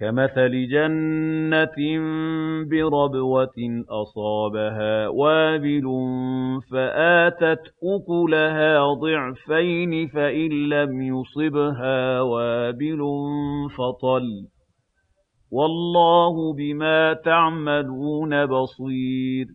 كَمَثَلِ جَنَّةٍ بِرَبْوَةٍ أَصَابَهَا وَابِلٌ فَآتَتْ أُكُلَهَا ضِعْفَيْنِ فَإِن لَّمْ يُصِبْهَا وَابِلٌ فَطَلٌّ وَاللَّهُ بِمَا تَعْمَلُونَ بَصِيرٌ